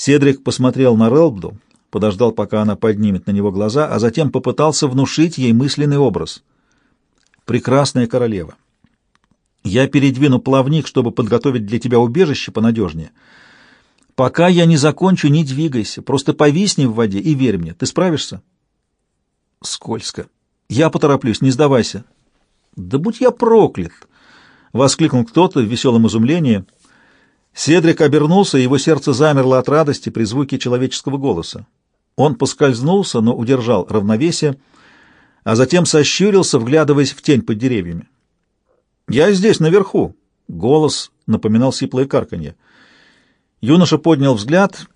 Седрик посмотрел на Релбду, подождал, пока она поднимет на него глаза, а затем попытался внушить ей мысленный образ. «Прекрасная королева, я передвину плавник, чтобы подготовить для тебя убежище понадежнее. Пока я не закончу, не двигайся, просто повисни в воде и верь мне. Ты справишься?» «Скользко. Я потороплюсь, не сдавайся». «Да будь я проклят!» — воскликнул кто-то в веселом изумлении. Седрик обернулся, и его сердце замерло от радости при звуке человеческого голоса. Он поскользнулся, но удержал равновесие, а затем сощурился, вглядываясь в тень под деревьями. «Я здесь, наверху!» — голос напоминал сиплое карканье. Юноша поднял взгляд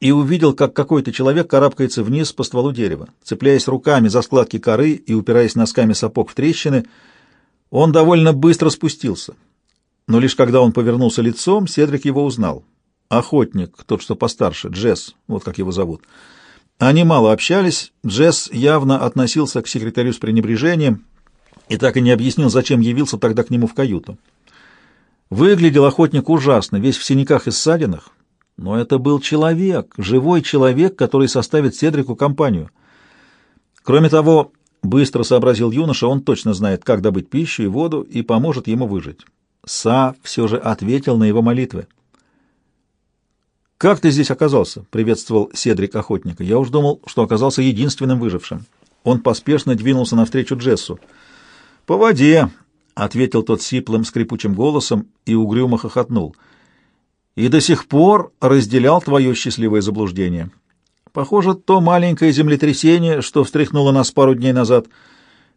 и увидел, как какой-то человек карабкается вниз по стволу дерева. Цепляясь руками за складки коры и упираясь носками сапог в трещины, он довольно быстро спустился. Но лишь когда он повернулся лицом, Седрик его узнал. Охотник, тот, что постарше, Джесс, вот как его зовут — они мало общались, Джесс явно относился к секретарю с пренебрежением и так и не объяснил, зачем явился тогда к нему в каюту. Выглядел охотник ужасно, весь в синяках и ссадинах, но это был человек, живой человек, который составит Седрику компанию. Кроме того, быстро сообразил юноша, он точно знает, как добыть пищу и воду и поможет ему выжить. Са все же ответил на его молитвы. «Как ты здесь оказался?» — приветствовал Седрик охотника. «Я уж думал, что оказался единственным выжившим». Он поспешно двинулся навстречу Джессу. «По воде», — ответил тот сиплым скрипучим голосом и угрюмо хохотнул. «И до сих пор разделял твое счастливое заблуждение. Похоже, то маленькое землетрясение, что встряхнуло нас пару дней назад,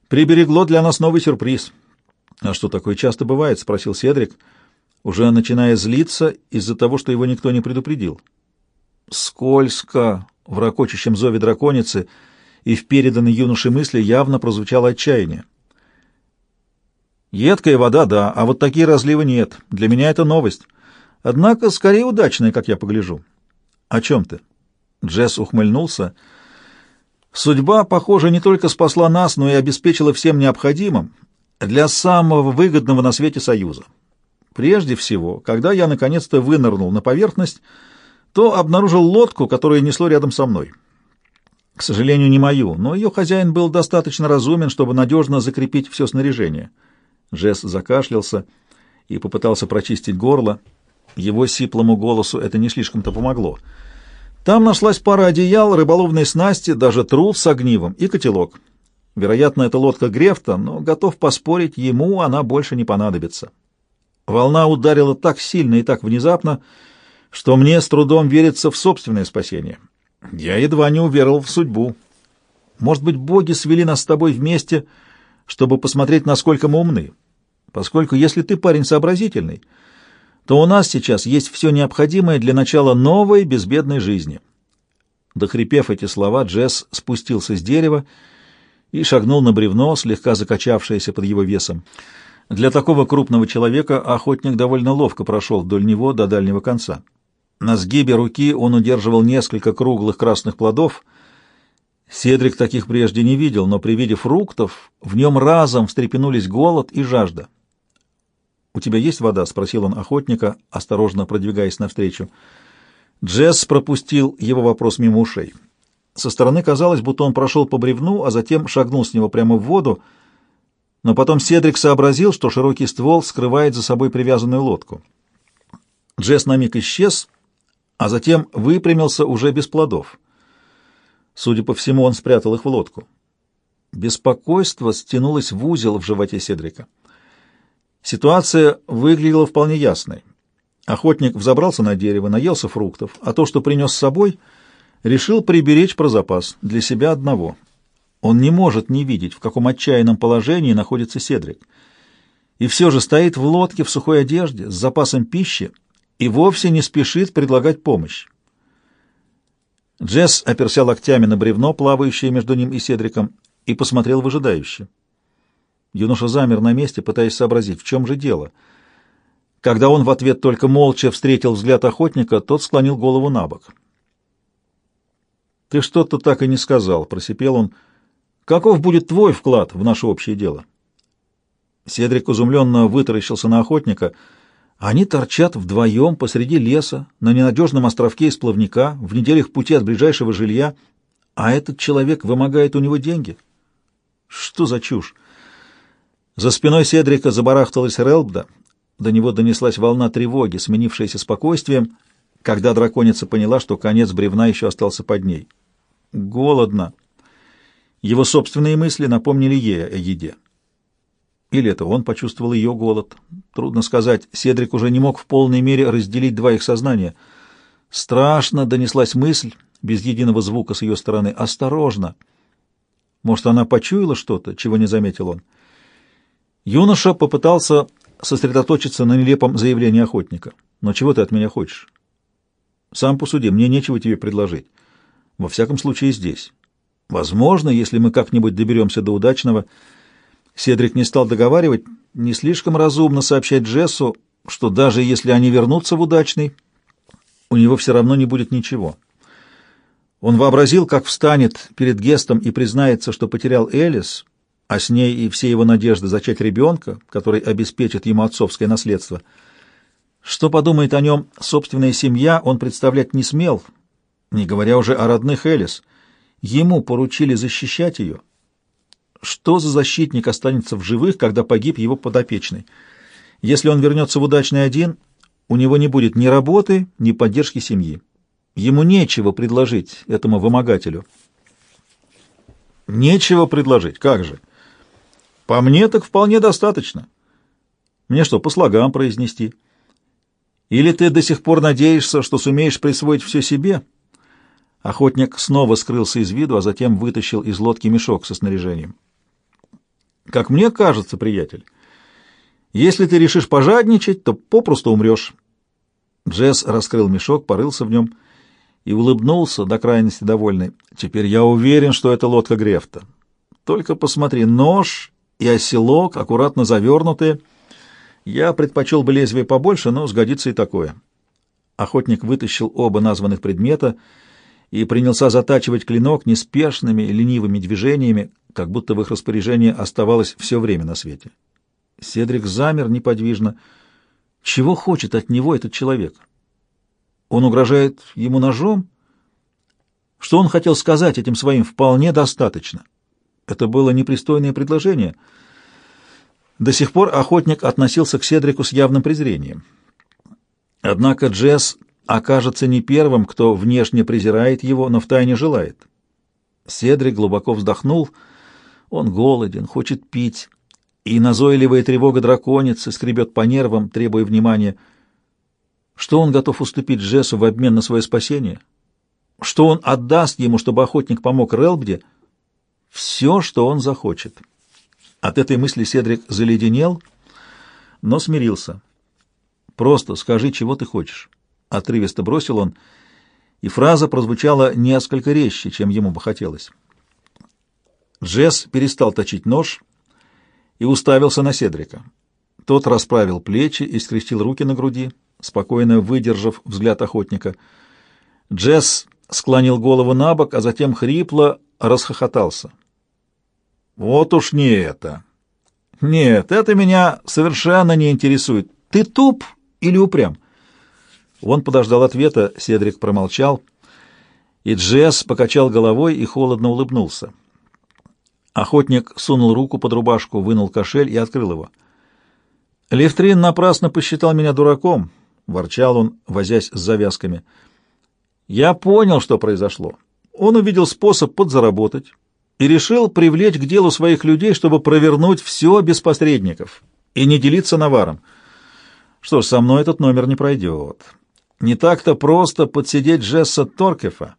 приберегло для нас новый сюрприз». «А что, такое часто бывает?» — спросил Седрик. Уже начиная злиться из-за того, что его никто не предупредил. Скользко в ракочущем зове драконицы и в переданной юноше мысли явно прозвучало отчаяние. Едкая вода, да, а вот такие разливы нет. Для меня это новость. Однако, скорее удачная, как я погляжу. О чем ты? Джесс ухмыльнулся. Судьба, похоже, не только спасла нас, но и обеспечила всем необходимым для самого выгодного на свете союза. Прежде всего, когда я наконец-то вынырнул на поверхность, то обнаружил лодку, которую несло рядом со мной. К сожалению, не мою, но ее хозяин был достаточно разумен, чтобы надежно закрепить все снаряжение. Жес закашлялся и попытался прочистить горло. Его сиплому голосу это не слишком-то помогло. Там нашлась пара одеял, рыболовной снасти, даже труд с огнивом и котелок. Вероятно, это лодка Грефта, но готов поспорить, ему она больше не понадобится. Волна ударила так сильно и так внезапно, что мне с трудом верится в собственное спасение. Я едва не уверовал в судьбу. Может быть, боги свели нас с тобой вместе, чтобы посмотреть, насколько мы умны. Поскольку если ты парень сообразительный, то у нас сейчас есть все необходимое для начала новой безбедной жизни. Дохрипев эти слова, Джесс спустился с дерева и шагнул на бревно, слегка закачавшееся под его весом. Для такого крупного человека охотник довольно ловко прошел вдоль него до дальнего конца. На сгибе руки он удерживал несколько круглых красных плодов. Седрик таких прежде не видел, но при виде фруктов в нем разом встрепенулись голод и жажда. «У тебя есть вода?» — спросил он охотника, осторожно продвигаясь навстречу. Джесс пропустил его вопрос мимо ушей. Со стороны казалось, будто он прошел по бревну, а затем шагнул с него прямо в воду, но потом Седрик сообразил, что широкий ствол скрывает за собой привязанную лодку. Джесс на миг исчез, а затем выпрямился уже без плодов. Судя по всему, он спрятал их в лодку. Беспокойство стянулось в узел в животе Седрика. Ситуация выглядела вполне ясной. Охотник взобрался на дерево, наелся фруктов, а то, что принес с собой, решил приберечь про запас для себя одного — он не может не видеть, в каком отчаянном положении находится Седрик. И все же стоит в лодке в сухой одежде с запасом пищи и вовсе не спешит предлагать помощь. Джесс оперся локтями на бревно, плавающее между ним и Седриком, и посмотрел выжидающе. Юноша замер на месте, пытаясь сообразить, в чем же дело. Когда он в ответ только молча встретил взгляд охотника, тот склонил голову на бок. «Ты что-то так и не сказал», — просипел он, — Каков будет твой вклад в наше общее дело?» Седрик изумленно вытаращился на охотника. Они торчат вдвоем посреди леса, на ненадежном островке из плавника, в неделях пути от ближайшего жилья, а этот человек вымогает у него деньги. Что за чушь? За спиной Седрика забарахталась Релбда. До него донеслась волна тревоги, сменившаяся спокойствием, когда драконица поняла, что конец бревна еще остался под ней. Голодно. Его собственные мысли напомнили ей о еде. Или это он почувствовал ее голод? Трудно сказать. Седрик уже не мог в полной мере разделить два их сознания. Страшно донеслась мысль, без единого звука с ее стороны. «Осторожно!» Может, она почуяла что-то, чего не заметил он? Юноша попытался сосредоточиться на нелепом заявлении охотника. «Но чего ты от меня хочешь?» «Сам посуди, мне нечего тебе предложить. Во всяком случае, здесь. Возможно, если мы как-нибудь доберемся до удачного...» Седрик не стал договаривать, не слишком разумно сообщать Джессу, что даже если они вернутся в удачный, у него все равно не будет ничего. Он вообразил, как встанет перед Гестом и признается, что потерял Элис, а с ней и все его надежды зачать ребенка, который обеспечит ему отцовское наследство. Что подумает о нем собственная семья, он представлять не смел, не говоря уже о родных Элис. Ему поручили защищать ее — что за защитник останется в живых, когда погиб его подопечный? Если он вернется в удачный один, у него не будет ни работы, ни поддержки семьи. Ему нечего предложить этому вымогателю. Нечего предложить, как же? По мне так вполне достаточно. Мне что, по слогам произнести? Или ты до сих пор надеешься, что сумеешь присвоить все себе? Охотник снова скрылся из виду, а затем вытащил из лодки мешок со снаряжением. Как мне кажется, приятель, если ты решишь пожадничать, то попросту умрешь. Джесс раскрыл мешок, порылся в нем и улыбнулся, до крайности довольный. Теперь я уверен, что это лодка Грефта. Только посмотри, нож и оселок аккуратно завернутые. Я предпочел бы лезвие побольше, но сгодится и такое. Охотник вытащил оба названных предмета и принялся затачивать клинок неспешными, ленивыми движениями, как будто в их распоряжении оставалось все время на свете. Седрик замер неподвижно. Чего хочет от него этот человек? Он угрожает ему ножом? Что он хотел сказать этим своим вполне достаточно. Это было непристойное предложение. До сих пор охотник относился к Седрику с явным презрением. Однако Джесс окажется не первым, кто внешне презирает его, но втайне желает. Седрик глубоко вздохнул — он голоден, хочет пить, и назойливая тревога драконицы скребет по нервам, требуя внимания. Что он готов уступить Джессу в обмен на свое спасение? Что он отдаст ему, чтобы охотник помог Релбде? Все, что он захочет. От этой мысли Седрик заледенел, но смирился. «Просто скажи, чего ты хочешь», — отрывисто бросил он, и фраза прозвучала несколько резче, чем ему бы хотелось. Джесс перестал точить нож и уставился на Седрика. Тот расправил плечи и скрестил руки на груди, спокойно выдержав взгляд охотника. Джесс склонил голову на бок, а затем хрипло расхохотался. «Вот уж не это!» «Нет, это меня совершенно не интересует. Ты туп или упрям?» Он подождал ответа, Седрик промолчал, и Джесс покачал головой и холодно улыбнулся. Охотник сунул руку под рубашку, вынул кошель и открыл его. Левтрин напрасно посчитал меня дураком, — ворчал он, возясь с завязками. Я понял, что произошло. Он увидел способ подзаработать и решил привлечь к делу своих людей, чтобы провернуть все без посредников и не делиться наваром. Что ж, со мной этот номер не пройдет. Не так-то просто подсидеть Джесса Торкефа.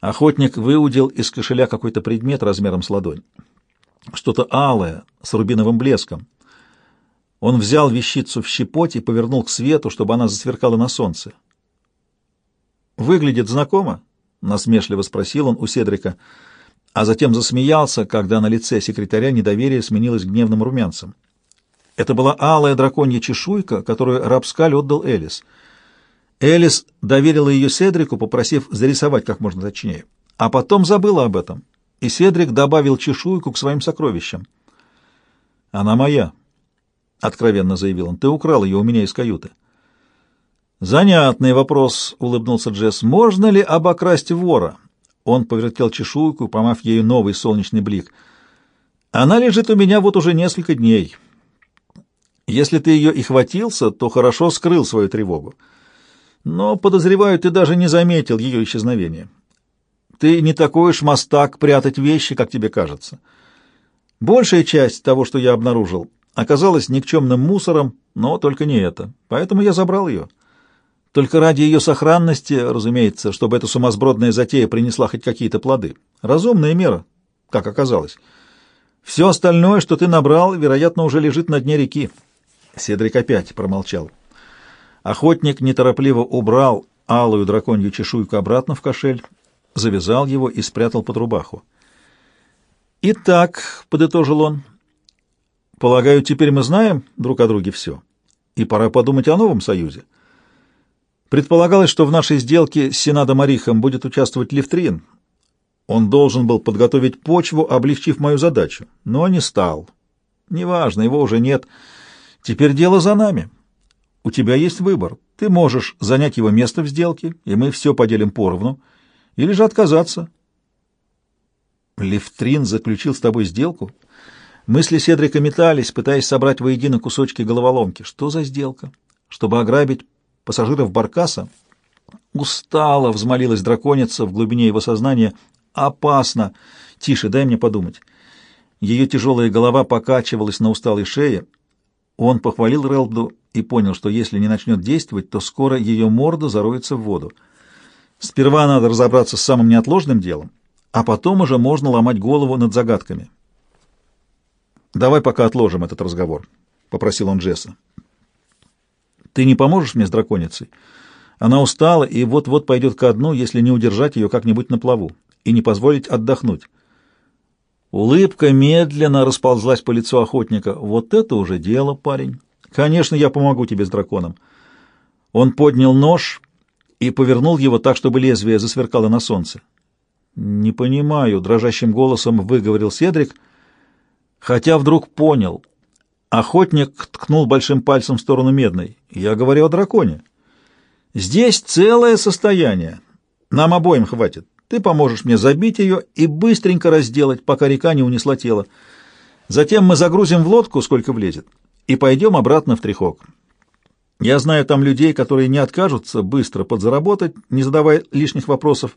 Охотник выудил из кошеля какой-то предмет размером с ладонь. Что-то алое, с рубиновым блеском. Он взял вещицу в щепоть и повернул к свету, чтобы она засверкала на солнце. «Выглядит знакомо?» — насмешливо спросил он у Седрика, а затем засмеялся, когда на лице секретаря недоверие сменилось гневным румянцем. Это была алая драконья чешуйка, которую Рапскаль отдал Элис — Элис доверила ее Седрику, попросив зарисовать как можно точнее. А потом забыла об этом, и Седрик добавил чешуйку к своим сокровищам. «Она моя». — откровенно заявил он. «Ты украл ее у меня из каюты». «Занятный вопрос», — улыбнулся Джесс. «Можно ли обокрасть вора?» Он повертел чешуйку, помав ею новый солнечный блик. «Она лежит у меня вот уже несколько дней. Если ты ее и хватился, то хорошо скрыл свою тревогу. Но, подозреваю, ты даже не заметил ее исчезновения. Ты не такой уж мастак прятать вещи, как тебе кажется. Большая часть того, что я обнаружил, оказалась никчемным мусором, но только не это. Поэтому я забрал ее». Только ради ее сохранности, разумеется, чтобы эта сумасбродная затея принесла хоть какие-то плоды. Разумная мера, как оказалось. Все остальное, что ты набрал, вероятно, уже лежит на дне реки. Седрик опять промолчал. Охотник неторопливо убрал алую драконью чешуйку обратно в кошель, завязал его и спрятал под рубаху. «Итак», — подытожил он, — «полагаю, теперь мы знаем друг о друге все, и пора подумать о новом союзе». Предполагалось, что в нашей сделке с Сенадом Арихом будет участвовать Левтрин. Он должен был подготовить почву, облегчив мою задачу, но не стал. Неважно, его уже нет. Теперь дело за нами. У тебя есть выбор. Ты можешь занять его место в сделке, и мы все поделим поровну, или же отказаться. Левтрин заключил с тобой сделку? Мысли Седрика метались, пытаясь собрать воедино кусочки головоломки. Что за сделка? Чтобы ограбить пассажиров Баркаса. Устало взмолилась драконица в глубине его сознания. «Опасно! Тише, дай мне подумать». Ее тяжелая голова покачивалась на усталой шее. Он похвалил Релду и понял, что если не начнет действовать, то скоро ее морда зароется в воду. Сперва надо разобраться с самым неотложным делом, а потом уже можно ломать голову над загадками. «Давай пока отложим этот разговор», — попросил он Джесса. Ты не поможешь мне с драконицей? Она устала и вот-вот пойдет ко дну, если не удержать ее как-нибудь на плаву и не позволить отдохнуть. Улыбка медленно расползлась по лицу охотника. «Вот это уже дело, парень! Конечно, я помогу тебе с драконом!» Он поднял нож и повернул его так, чтобы лезвие засверкало на солнце. «Не понимаю», — дрожащим голосом выговорил Седрик, хотя вдруг понял. Охотник ткнул большим пальцем в сторону Медной. «Я говорю о драконе. Здесь целое состояние. Нам обоим хватит. Ты поможешь мне забить ее и быстренько разделать, пока река не унесла тело. Затем мы загрузим в лодку, сколько влезет, и пойдем обратно в Трехок. Я знаю там людей, которые не откажутся быстро подзаработать, не задавая лишних вопросов.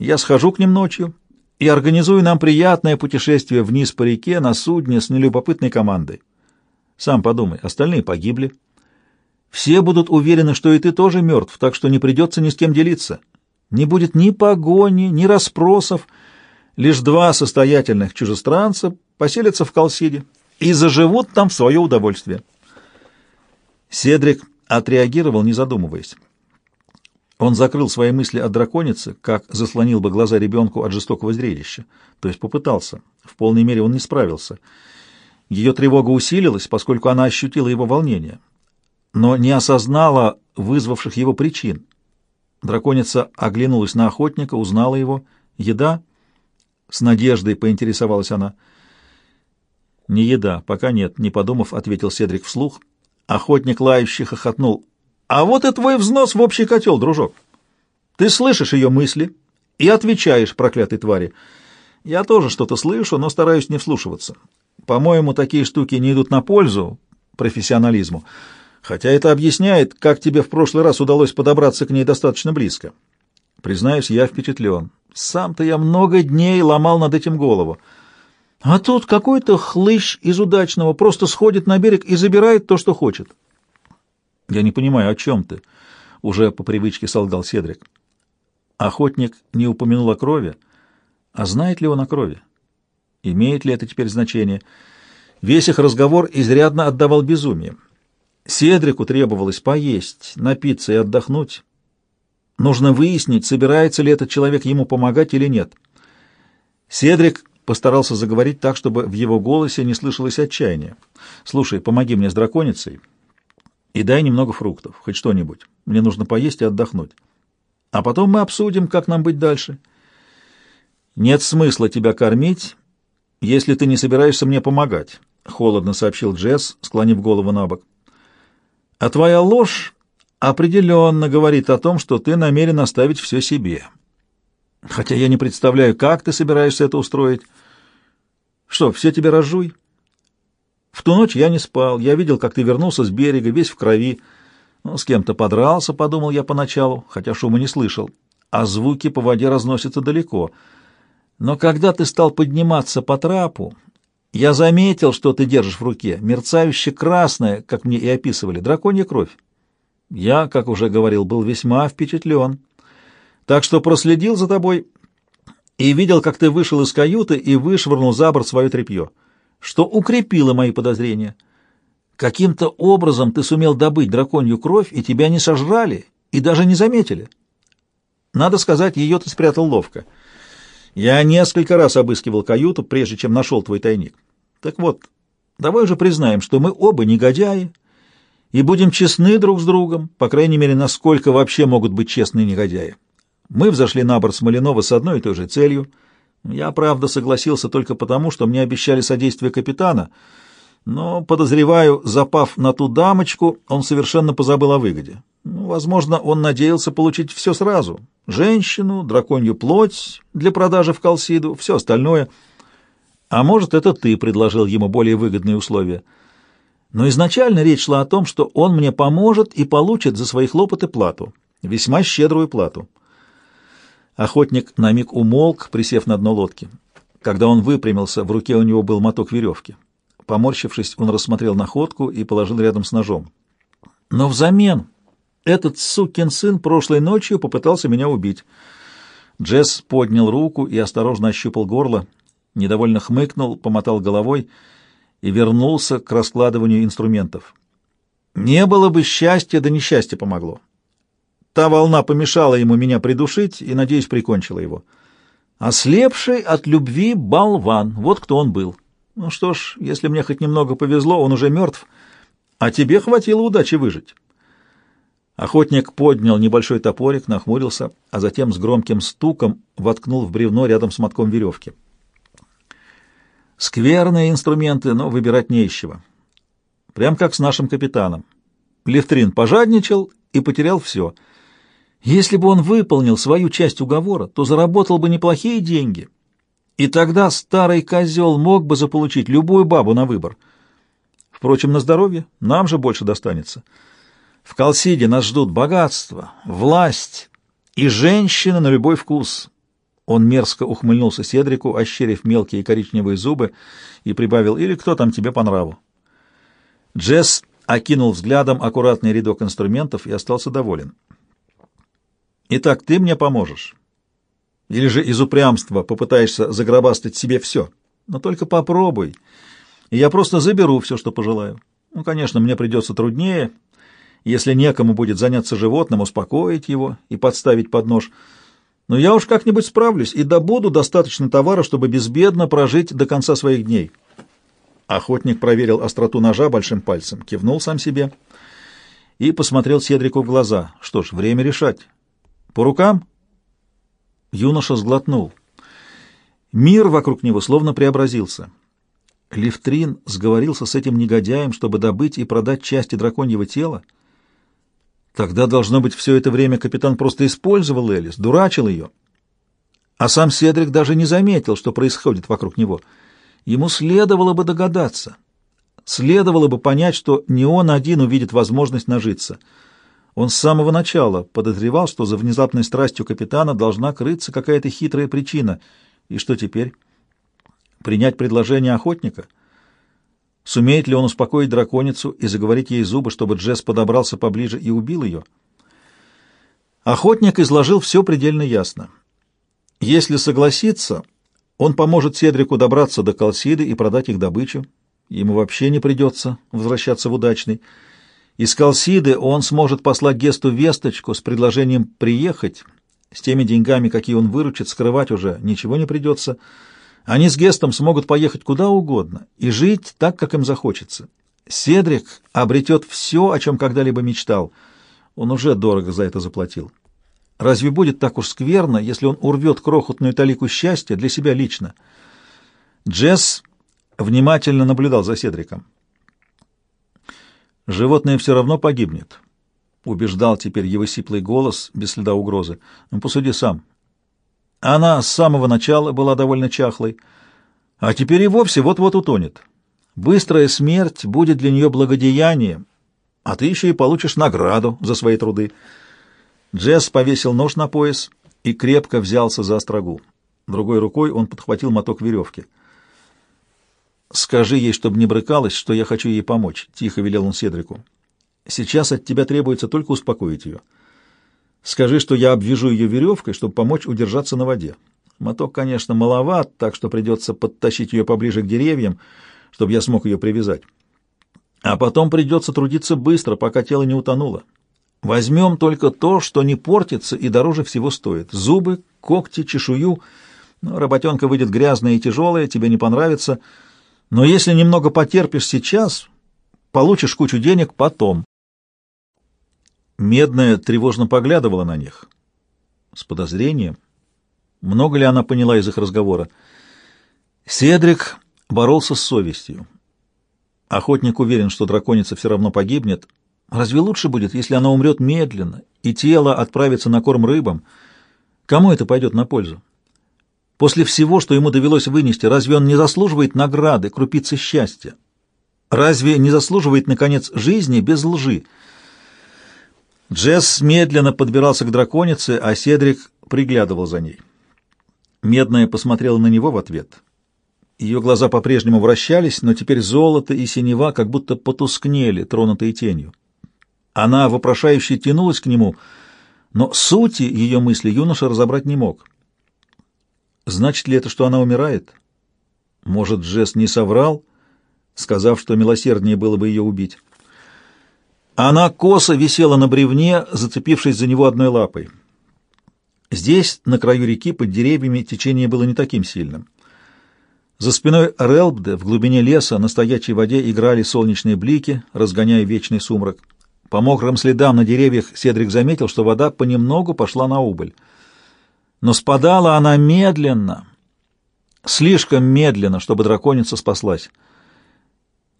Я схожу к ним ночью и организую нам приятное путешествие вниз по реке на судне с нелюбопытной командой. Сам подумай, остальные погибли. Все будут уверены, что и ты тоже мертв, так что не придется ни с кем делиться. Не будет ни погони, ни расспросов. Лишь два состоятельных чужестранца поселятся в Калсиде и заживут там в свое удовольствие. Седрик отреагировал, не задумываясь. Он закрыл свои мысли от драконицы, как заслонил бы глаза ребенку от жестокого зрелища. То есть попытался. В полной мере он не справился. Ее тревога усилилась, поскольку она ощутила его волнение, но не осознала вызвавших его причин. Драконица оглянулась на охотника, узнала его. «Еда?» — с надеждой поинтересовалась она. «Не еда, пока нет», — не подумав, ответил Седрик вслух. Охотник лающий хохотнул. «А вот и твой взнос в общий котел, дружок. Ты слышишь ее мысли и отвечаешь проклятой твари. Я тоже что-то слышу, но стараюсь не вслушиваться. По-моему, такие штуки не идут на пользу профессионализму, хотя это объясняет, как тебе в прошлый раз удалось подобраться к ней достаточно близко. Признаюсь, я впечатлен. Сам-то я много дней ломал над этим голову. А тут какой-то хлыщ из удачного просто сходит на берег и забирает то, что хочет. Я не понимаю, о чем ты? Уже по привычке солгал Седрик. Охотник не упомянул о крови. А знает ли он о крови? Имеет ли это теперь значение? Весь их разговор изрядно отдавал безумием. Седрику требовалось поесть, напиться и отдохнуть. Нужно выяснить, собирается ли этот человек ему помогать или нет. Седрик постарался заговорить так, чтобы в его голосе не слышалось отчаяния. «Слушай, помоги мне с драконицей и дай немного фруктов, хоть что-нибудь. Мне нужно поесть и отдохнуть. А потом мы обсудим, как нам быть дальше. Нет смысла тебя кормить, если ты не собираешься мне помогать», — холодно сообщил Джесс, склонив голову на бок. «А твоя ложь определенно говорит о том, что ты намерен оставить все себе. Хотя я не представляю, как ты собираешься это устроить. Что, все тебе разжуй?» В ту ночь я не спал. Я видел, как ты вернулся с берега, весь в крови. Ну, с кем-то подрался, подумал я поначалу, хотя шума не слышал. А звуки по воде разносятся далеко. Но когда ты стал подниматься по трапу, я заметил, что ты держишь в руке, мерцающе красное, как мне и описывали, драконья кровь. Я, как уже говорил, был весьма впечатлен. Так что проследил за тобой и видел, как ты вышел из каюты и вышвырнул за борт свое тряпье что укрепило мои подозрения. Каким-то образом ты сумел добыть драконью кровь, и тебя не сожрали, и даже не заметили. Надо сказать, ее ты спрятал ловко. Я несколько раз обыскивал каюту, прежде чем нашел твой тайник. Так вот, давай же признаем, что мы оба негодяи, и будем честны друг с другом, по крайней мере, насколько вообще могут быть честные негодяи. Мы взошли на борт Смоленова с одной и той же целью — я, правда, согласился только потому, что мне обещали содействие капитана, но, подозреваю, запав на ту дамочку, он совершенно позабыл о выгоде. Ну, возможно, он надеялся получить все сразу. Женщину, драконью плоть для продажи в Колсиду, все остальное. А может, это ты предложил ему более выгодные условия. Но изначально речь шла о том, что он мне поможет и получит за свои хлопоты плату, весьма щедрую плату. Охотник на миг умолк, присев на дно лодки. Когда он выпрямился, в руке у него был моток веревки. Поморщившись, он рассмотрел находку и положил рядом с ножом. Но взамен этот сукин сын прошлой ночью попытался меня убить. Джесс поднял руку и осторожно ощупал горло, недовольно хмыкнул, помотал головой и вернулся к раскладыванию инструментов. Не было бы счастья, да несчастье помогло. Та волна помешала ему меня придушить и, надеюсь, прикончила его. Ослепший от любви болван, вот кто он был. Ну что ж, если мне хоть немного повезло, он уже мертв, а тебе хватило удачи выжить. Охотник поднял небольшой топорик, нахмурился, а затем с громким стуком воткнул в бревно рядом с мотком веревки. Скверные инструменты, но выбирать не. Прям как с нашим капитаном. Левтрин пожадничал и потерял все — если бы он выполнил свою часть уговора, то заработал бы неплохие деньги. И тогда старый козел мог бы заполучить любую бабу на выбор. Впрочем, на здоровье нам же больше достанется. В Колсиде нас ждут богатство, власть и женщины на любой вкус. Он мерзко ухмыльнулся Седрику, ощерив мелкие коричневые зубы, и прибавил «Или кто там тебе по нраву?». Джесс окинул взглядом аккуратный рядок инструментов и остался доволен. Итак, ты мне поможешь. Или же из упрямства попытаешься загробастать себе все. Но только попробуй, и я просто заберу все, что пожелаю. Ну, конечно, мне придется труднее, если некому будет заняться животным, успокоить его и подставить под нож. Но я уж как-нибудь справлюсь и добуду достаточно товара, чтобы безбедно прожить до конца своих дней. Охотник проверил остроту ножа большим пальцем, кивнул сам себе и посмотрел Седрику в глаза. Что ж, время решать. По рукам? Юноша сглотнул. Мир вокруг него словно преобразился. Лифтрин сговорился с этим негодяем, чтобы добыть и продать части драконьего тела. Тогда, должно быть, все это время капитан просто использовал Элис, дурачил ее. А сам Седрик даже не заметил, что происходит вокруг него. Ему следовало бы догадаться. Следовало бы понять, что не он один увидит возможность нажиться — он с самого начала подозревал, что за внезапной страстью капитана должна крыться какая-то хитрая причина. И что теперь? Принять предложение охотника? Сумеет ли он успокоить драконицу и заговорить ей зубы, чтобы Джесс подобрался поближе и убил ее? Охотник изложил все предельно ясно. Если согласится, он поможет Седрику добраться до Калсиды и продать их добычу. Ему вообще не придется возвращаться в удачный. Из Калсиды он сможет послать Гесту весточку с предложением приехать. С теми деньгами, какие он выручит, скрывать уже ничего не придется. Они с Гестом смогут поехать куда угодно и жить так, как им захочется. Седрик обретет все, о чем когда-либо мечтал. Он уже дорого за это заплатил. Разве будет так уж скверно, если он урвет крохотную талику счастья для себя лично? Джесс внимательно наблюдал за Седриком. «Животное все равно погибнет», — убеждал теперь его сиплый голос без следа угрозы. «Ну, посуди сам. Она с самого начала была довольно чахлой, а теперь и вовсе вот-вот утонет. Быстрая смерть будет для нее благодеянием, а ты еще и получишь награду за свои труды». Джесс повесил нож на пояс и крепко взялся за острогу. Другой рукой он подхватил моток веревки. «Скажи ей, чтобы не брыкалась, что я хочу ей помочь», — тихо велел он Седрику. «Сейчас от тебя требуется только успокоить ее. Скажи, что я обвяжу ее веревкой, чтобы помочь удержаться на воде. Моток, конечно, маловат, так что придется подтащить ее поближе к деревьям, чтобы я смог ее привязать. А потом придется трудиться быстро, пока тело не утонуло. Возьмем только то, что не портится и дороже всего стоит. Зубы, когти, чешую. Ну, работенка выйдет грязная и тяжелая, тебе не понравится — но если немного потерпишь сейчас, получишь кучу денег потом. Медная тревожно поглядывала на них. С подозрением. Много ли она поняла из их разговора? Седрик боролся с совестью. Охотник уверен, что драконица все равно погибнет. Разве лучше будет, если она умрет медленно, и тело отправится на корм рыбам? Кому это пойдет на пользу? После всего, что ему довелось вынести, разве он не заслуживает награды, крупицы счастья? Разве не заслуживает, наконец, жизни без лжи? Джесс медленно подбирался к драконице, а Седрик приглядывал за ней. Медная посмотрела на него в ответ. Ее глаза по-прежнему вращались, но теперь золото и синева как будто потускнели, тронутые тенью. Она вопрошающе тянулась к нему, но сути ее мысли юноша разобрать не мог. Значит ли это, что она умирает? Может, Джесс не соврал, сказав, что милосерднее было бы ее убить? Она косо висела на бревне, зацепившись за него одной лапой. Здесь, на краю реки, под деревьями, течение было не таким сильным. За спиной Релбде в глубине леса на стоячей воде играли солнечные блики, разгоняя вечный сумрак. По мокрым следам на деревьях Седрик заметил, что вода понемногу пошла на убыль но спадала она медленно, слишком медленно, чтобы драконица спаслась.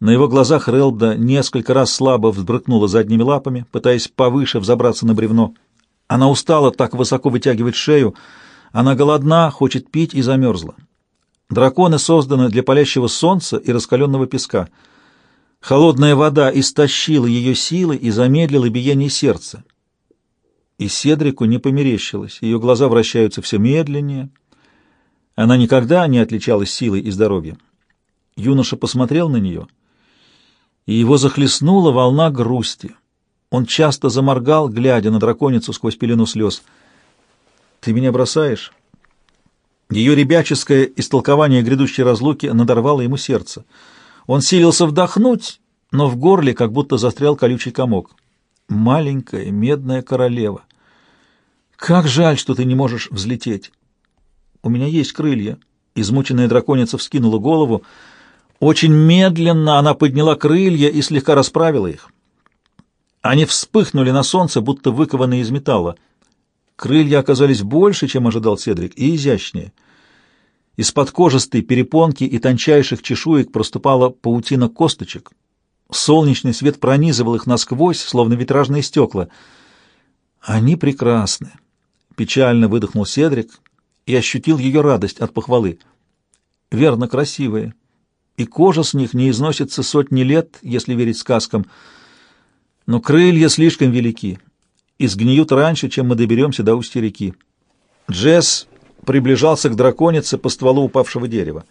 На его глазах Релда несколько раз слабо взбрыкнула задними лапами, пытаясь повыше взобраться на бревно. Она устала так высоко вытягивать шею, она голодна, хочет пить и замерзла. Драконы созданы для палящего солнца и раскаленного песка. Холодная вода истощила ее силы и замедлила биение сердца. И Седрику не померещилось. Ее глаза вращаются все медленнее. Она никогда не отличалась силой и здоровьем. Юноша посмотрел на нее, и его захлестнула волна грусти. Он часто заморгал, глядя на драконицу сквозь пелену слез. «Ты меня бросаешь?» Ее ребяческое истолкование грядущей разлуки надорвало ему сердце. Он силился вдохнуть, но в горле как будто застрял колючий комок маленькая медная королева. Как жаль, что ты не можешь взлететь. У меня есть крылья. Измученная драконица вскинула голову. Очень медленно она подняла крылья и слегка расправила их. Они вспыхнули на солнце, будто выкованные из металла. Крылья оказались больше, чем ожидал Седрик, и изящнее. Из-под кожистой перепонки и тончайших чешуек проступала паутина косточек — Солнечный свет пронизывал их насквозь, словно витражные стекла. Они прекрасны. Печально выдохнул Седрик и ощутил ее радость от похвалы. Верно, красивые. И кожа с них не износится сотни лет, если верить сказкам. Но крылья слишком велики и сгниют раньше, чем мы доберемся до устья реки. Джесс приближался к драконице по стволу упавшего дерева.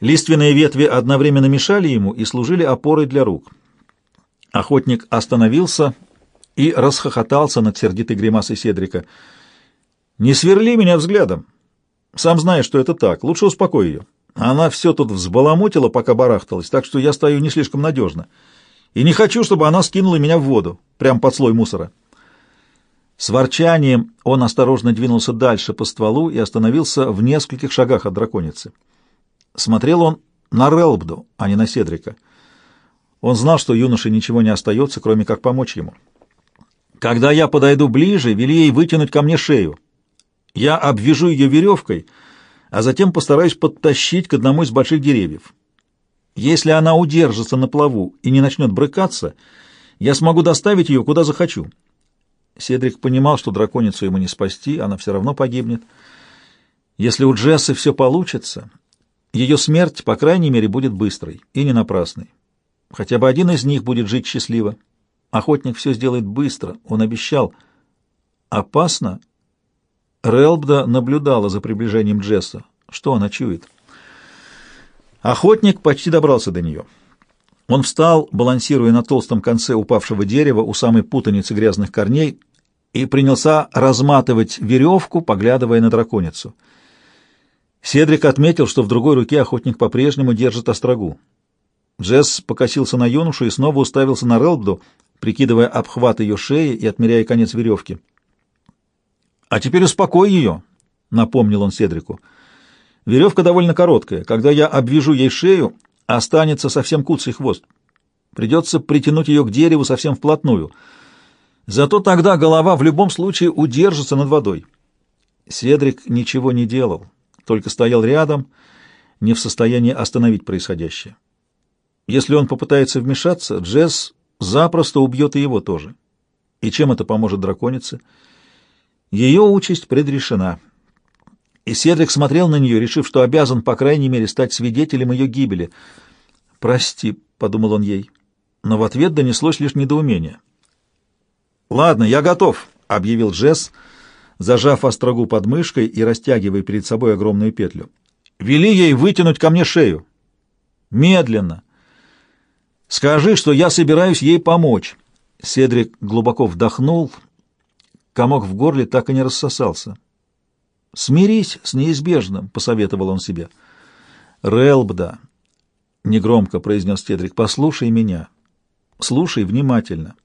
Лиственные ветви одновременно мешали ему и служили опорой для рук. Охотник остановился и расхохотался над сердитой гримасой Седрика. «Не сверли меня взглядом. Сам знаешь, что это так. Лучше успокой ее. Она все тут взбаламутила, пока барахталась, так что я стою не слишком надежно. И не хочу, чтобы она скинула меня в воду, прямо под слой мусора». С ворчанием он осторожно двинулся дальше по стволу и остановился в нескольких шагах от драконицы. Смотрел он на Релбду, а не на Седрика. Он знал, что юноше ничего не остается, кроме как помочь ему. «Когда я подойду ближе, вели ей вытянуть ко мне шею. Я обвяжу ее веревкой, а затем постараюсь подтащить к одному из больших деревьев. Если она удержится на плаву и не начнет брыкаться, я смогу доставить ее куда захочу. Седрик понимал, что драконицу ему не спасти, она все равно погибнет. Если у Джессы все получится, ее смерть, по крайней мере, будет быстрой и не напрасной. Хотя бы один из них будет жить счастливо. Охотник все сделает быстро, он обещал. Опасно? Релбда наблюдала за приближением Джесса. Что она чует? Охотник почти добрался до нее. Он встал, балансируя на толстом конце упавшего дерева у самой путаницы грязных корней, и принялся разматывать веревку, поглядывая на драконицу. Седрик отметил, что в другой руке охотник по-прежнему держит острогу. Джесс покосился на юношу и снова уставился на Релбду, прикидывая обхват ее шеи и отмеряя конец веревки. «А теперь успокой ее», — напомнил он Седрику. «Веревка довольно короткая. Когда я обвяжу ей шею, останется совсем куцый хвост. Придется притянуть ее к дереву совсем вплотную. Зато тогда голова в любом случае удержится над водой». Седрик ничего не делал, только стоял рядом, не в состоянии остановить происходящее. Если он попытается вмешаться, Джесс запросто убьет и его тоже. И чем это поможет драконице? Ее участь предрешена. И Седрик смотрел на нее, решив, что обязан, по крайней мере, стать свидетелем ее гибели. «Прости», — подумал он ей, но в ответ донеслось лишь недоумение. «Ладно, я готов», — объявил Джесс, зажав острогу под мышкой и растягивая перед собой огромную петлю. «Вели ей вытянуть ко мне шею. Медленно. Скажи, что я собираюсь ей помочь». Седрик глубоко вдохнул, — Комок в горле так и не рассосался. «Смирись с неизбежным», — посоветовал он себе. «Релбда», — негромко произнес Тедрик, — «послушай меня. Слушай внимательно».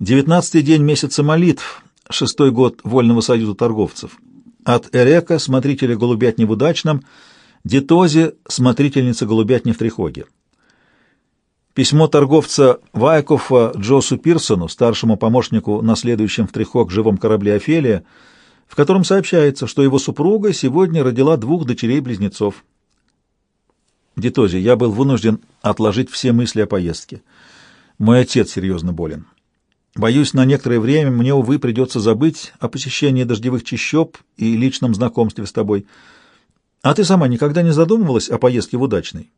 Девятнадцатый день месяца молитв, шестой год Вольного союза торговцев. От Эрека, смотрителя голубятни в Удачном, Детозе, смотрительница голубятни в Трихоге. Письмо торговца Вайкофа Джосу Пирсону, старшему помощнику на следующем в Трихок живом корабле «Офелия», в котором сообщается, что его супруга сегодня родила двух дочерей-близнецов. Дитози, я был вынужден отложить все мысли о поездке. Мой отец серьезно болен. Боюсь, на некоторое время мне, увы, придется забыть о посещении дождевых чащоб и личном знакомстве с тобой. А ты сама никогда не задумывалась о поездке в Удачный?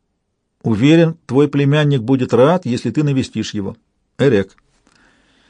Уверен, твой племянник будет рад, если ты навестишь его. Эрек.